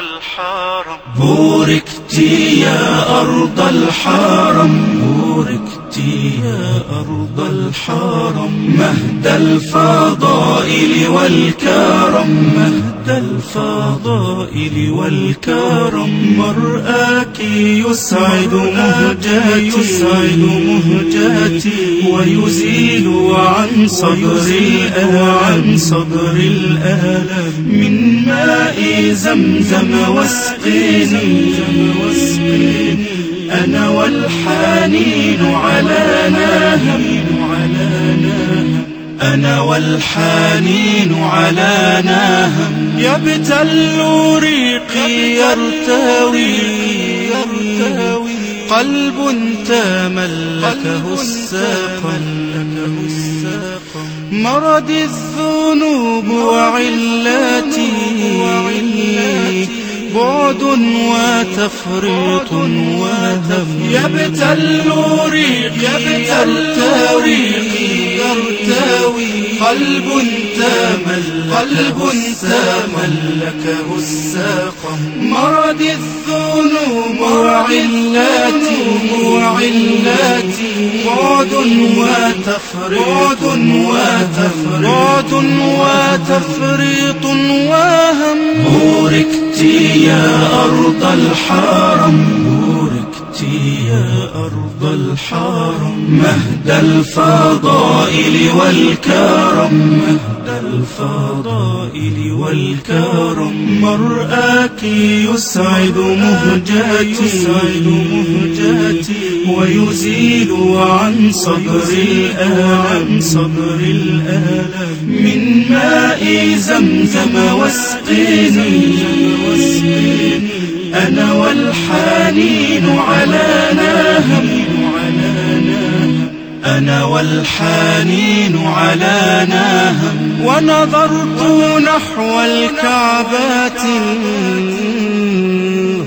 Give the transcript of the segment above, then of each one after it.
الحرم بوركت يا أرض الحرم. بوركت يا أرض الحرم. مهد الفضائل والكرم. مهد الفضائل والكرم. مرآك يسعد مهجتي يسعد مهجتي ويزيل عن صدري عن صدري الآلام من زمزم واسقيني أنا والحنين على ناهم أنا والحنين على ناهم يبتل ريقي يرتوي قلب تملكه الساقم. مرض الذنوب وعلاتي بعد وتفريط وهم. يبتل ريقي يرتوي يرتوي. قلب تمل قلب تملكه الساقم مرض الذنوب وعلاتي وعلاتي بعد وتفريط وتفريط وتفريط وهم. بوركت يا أرض الحرم بوركت يا أرض الحرم. مهد الفضائل والكرم مهد الفضائل والكرم. مرآك يسعد مهجتي. يسعد مهجتي. ويزيل عن عن صدري الآلام من ماء زمزم واسقيني. أنا والحنين على ناهم. أنا والحنين على ناهم ونظرت نحو الكعبات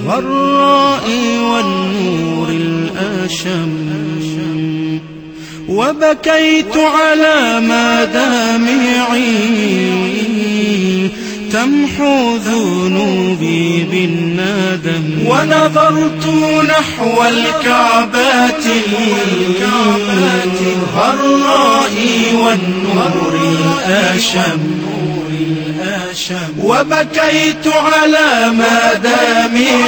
الغراء والنور الآشم وبكيت على مدامعي تمحو ذنوبي بالندم ونظرت نحو الكعبات الغراء والنور الآشم وبكيت على مدامعي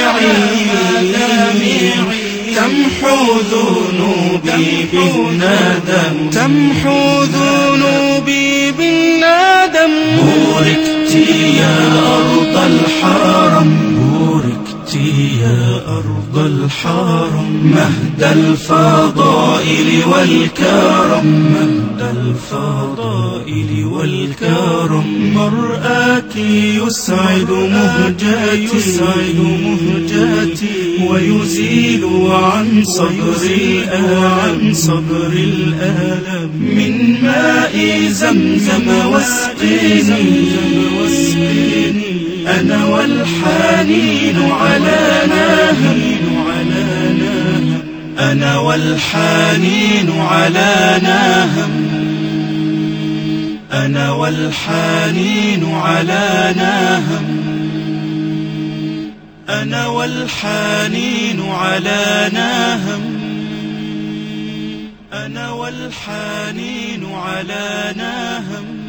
تمحو ذنوبي بالندم. تمحو ذنوبي بالندم. بوركت يا أرض الحرم يا أرض الحرم. مهد الفضائل والكرم. مهد الفضائل والكرم. مرآك يسعد مهجاتي يسعد مهجاتي ويزيل عن صدري عن صدري الآلام من ماء زمزم واسقيني أنا والحنين على ناهم. أنا والحنين على ناهم. أنا والحنين على ناهم. أنا والحنين على ناهم. أنا والحنين على ناهم.